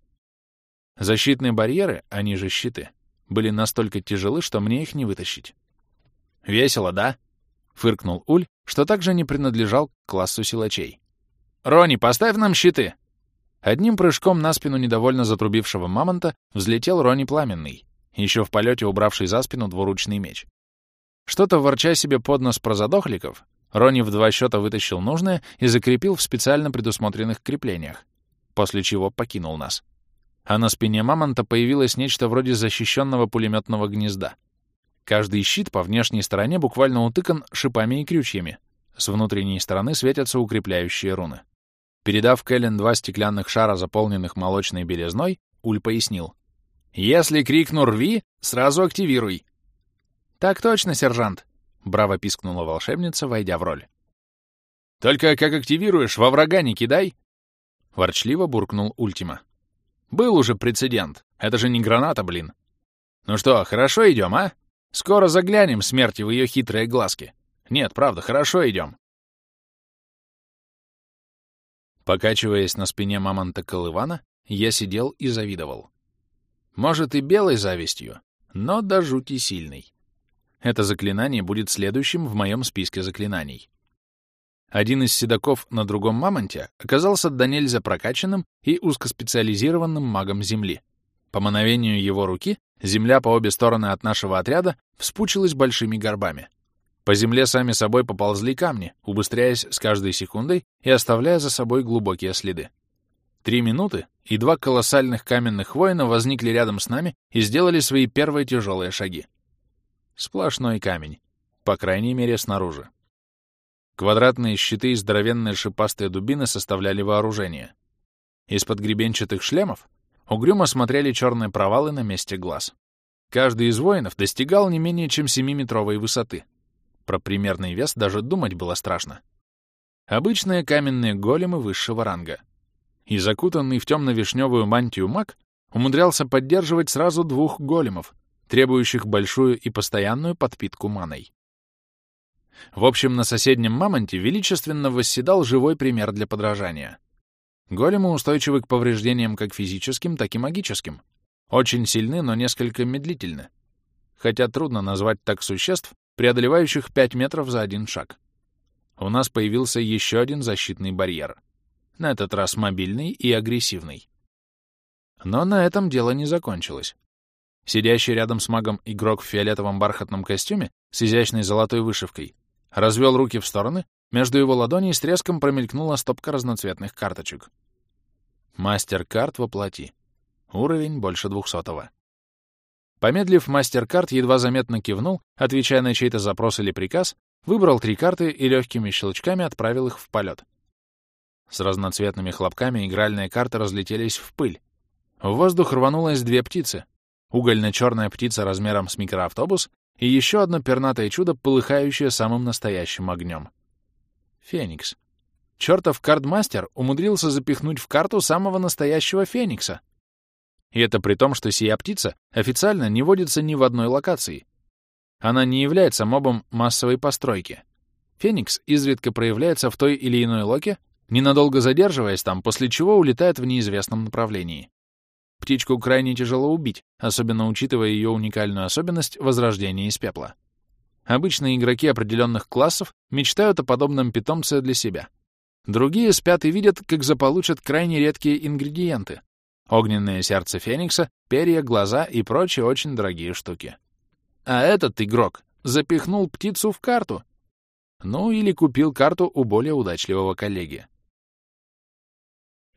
Защитные барьеры, они же щиты, были настолько тяжелы, что мне их не вытащить. «Весело, да?» — фыркнул Уль, что также не принадлежал к классу силачей. «Рони, поставь нам щиты!» Одним прыжком на спину недовольно затрубившего мамонта взлетел Рони Пламенный, еще в полете убравший за спину двуручный меч. Что-то ворча себе под нос про задохликов, Рони в два счета вытащил нужное и закрепил в специально предусмотренных креплениях, после чего покинул нас. А на спине мамонта появилось нечто вроде защищенного пулеметного гнезда. Каждый щит по внешней стороне буквально утыкан шипами и крючьями. С внутренней стороны светятся укрепляющие руны. Передав Кэлен два стеклянных шара, заполненных молочной белизной, Уль пояснил. «Если крикну «рви», сразу активируй». «Так точно, сержант», — браво пискнула волшебница, войдя в роль. «Только как активируешь, во врага не кидай!» Ворчливо буркнул Ультима. «Был уже прецедент. Это же не граната, блин. Ну что, хорошо идем, а? Скоро заглянем смерти в ее хитрые глазки. Нет, правда, хорошо идем. Покачиваясь на спине мамонта Колывана, я сидел и завидовал. Может, и белой завистью, но до жути сильной. Это заклинание будет следующим в моем списке заклинаний. Один из седаков на другом мамонте оказался до нельзя прокачанным и узкоспециализированным магом Земли. По мановению его руки земля по обе стороны от нашего отряда вспучилась большими горбами. По земле сами собой поползли камни, убыстряясь с каждой секундой и оставляя за собой глубокие следы. Три минуты, и два колоссальных каменных воина возникли рядом с нами и сделали свои первые тяжелые шаги. Сплошной камень, по крайней мере, снаружи. Квадратные щиты и здоровенные шипастые дубины составляли вооружение. Из-под гребенчатых шлемов угрюмо смотрели черные провалы на месте глаз. Каждый из воинов достигал не менее чем 7-метровой высоты. Про примерный вес даже думать было страшно. Обычные каменные големы высшего ранга. И закутанный в темно-вишневую мантию маг умудрялся поддерживать сразу двух големов, требующих большую и постоянную подпитку маной. В общем, на соседнем мамонте величественно восседал живой пример для подражания. Големы устойчивы к повреждениям как физическим, так и магическим. Очень сильны, но несколько медлительны. Хотя трудно назвать так существ, преодолевающих 5 метров за один шаг. У нас появился еще один защитный барьер. На этот раз мобильный и агрессивный. Но на этом дело не закончилось. Сидящий рядом с магом игрок в фиолетовом бархатном костюме с изящной золотой вышивкой развел руки в стороны, между его ладоней с треском промелькнула стопка разноцветных карточек. Мастер-карт воплоти. Уровень больше двухсотого. Помедлив, мастер-карт едва заметно кивнул, отвечая на чей-то запрос или приказ, выбрал три карты и легкими щелчками отправил их в полет. С разноцветными хлопками игральные карты разлетелись в пыль. В воздух рванулось две птицы. Угольно-черная птица размером с микроавтобус и еще одно пернатое чудо, полыхающее самым настоящим огнем. Феникс. Чертов кардмастер умудрился запихнуть в карту самого настоящего Феникса. И это при том, что сия птица официально не водится ни в одной локации. Она не является мобом массовой постройки. Феникс изредка проявляется в той или иной локе, ненадолго задерживаясь там, после чего улетает в неизвестном направлении. Птичку крайне тяжело убить, особенно учитывая ее уникальную особенность возрождения из пепла. Обычные игроки определенных классов мечтают о подобном питомце для себя. Другие спят и видят, как заполучат крайне редкие ингредиенты. Огненное сердце Феникса, перья, глаза и прочие очень дорогие штуки. А этот игрок запихнул птицу в карту. Ну или купил карту у более удачливого коллеги.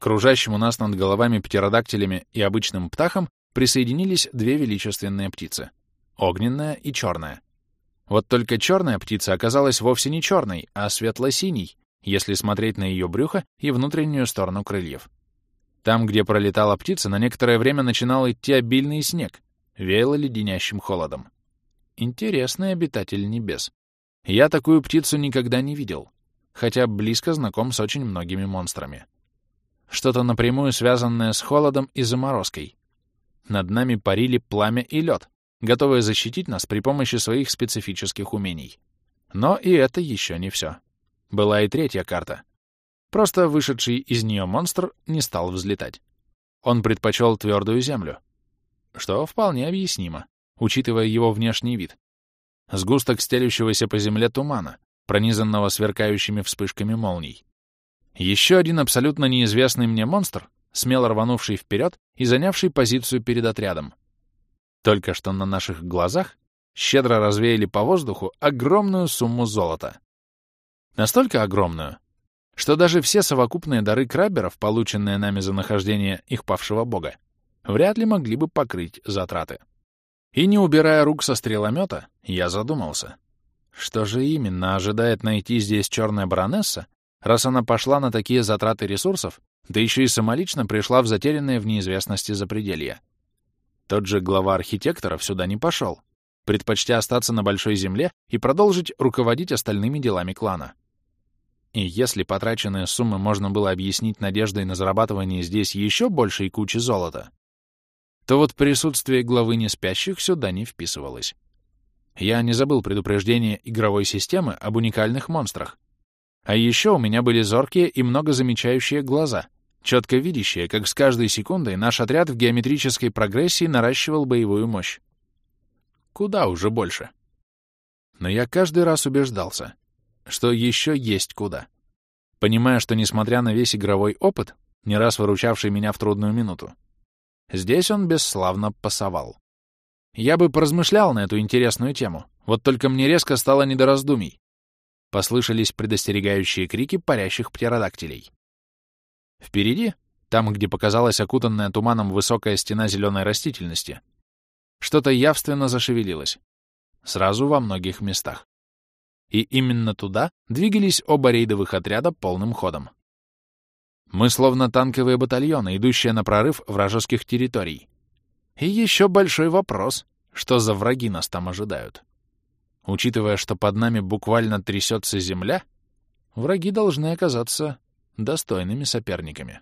Кружащим у нас над головами птеродактилями и обычным птахам присоединились две величественные птицы — огненная и черная. Вот только черная птица оказалась вовсе не черной, а светло-синей, если смотреть на ее брюхо и внутреннюю сторону крыльев. Там, где пролетала птица, на некоторое время начинал идти обильный снег, веяло леденящим холодом. Интересный обитатель небес. Я такую птицу никогда не видел, хотя близко знаком с очень многими монстрами что-то напрямую связанное с холодом и заморозкой. Над нами парили пламя и лед, готовые защитить нас при помощи своих специфических умений. Но и это еще не все. Была и третья карта. Просто вышедший из нее монстр не стал взлетать. Он предпочел твердую землю, что вполне объяснимо, учитывая его внешний вид. Сгусток стелющегося по земле тумана, пронизанного сверкающими вспышками молний. Еще один абсолютно неизвестный мне монстр смело рванувший вперед и занявший позицию перед отрядом. Только что на наших глазах щедро развеяли по воздуху огромную сумму золота. Настолько огромную, что даже все совокупные дары краберов, полученные нами за нахождение их павшего бога, вряд ли могли бы покрыть затраты. И не убирая рук со стреломета, я задумался. Что же именно ожидает найти здесь черная баронесса, раз она пошла на такие затраты ресурсов, да еще и самолично пришла в затерянное в неизвестности запределье? Тот же глава архитекторов сюда не пошел, предпочтя остаться на Большой Земле и продолжить руководить остальными делами клана. И если потраченные суммы можно было объяснить надеждой на зарабатывание здесь еще большей кучи золота, то вот присутствие главы неспящих сюда не вписывалось. Я не забыл предупреждение игровой системы об уникальных монстрах. А еще у меня были зоркие и много замечающие глаза, четко видящие, как с каждой секундой наш отряд в геометрической прогрессии наращивал боевую мощь. Куда уже больше. Но я каждый раз убеждался, что еще есть куда. Понимая, что, несмотря на весь игровой опыт, не раз выручавший меня в трудную минуту, здесь он бесславно пасовал. Я бы поразмышлял на эту интересную тему, вот только мне резко стало не до раздумий. Послышались предостерегающие крики парящих птеродактилей. Впереди, там, где показалась окутанная туманом высокая стена зеленой растительности, что-то явственно зашевелилось. Сразу во многих местах. И именно туда двигались оба рейдовых отряда полным ходом. Мы словно танковые батальоны, идущие на прорыв вражеских территорий. И еще большой вопрос, что за враги нас там ожидают. Учитывая, что под нами буквально трясется земля, враги должны оказаться достойными соперниками.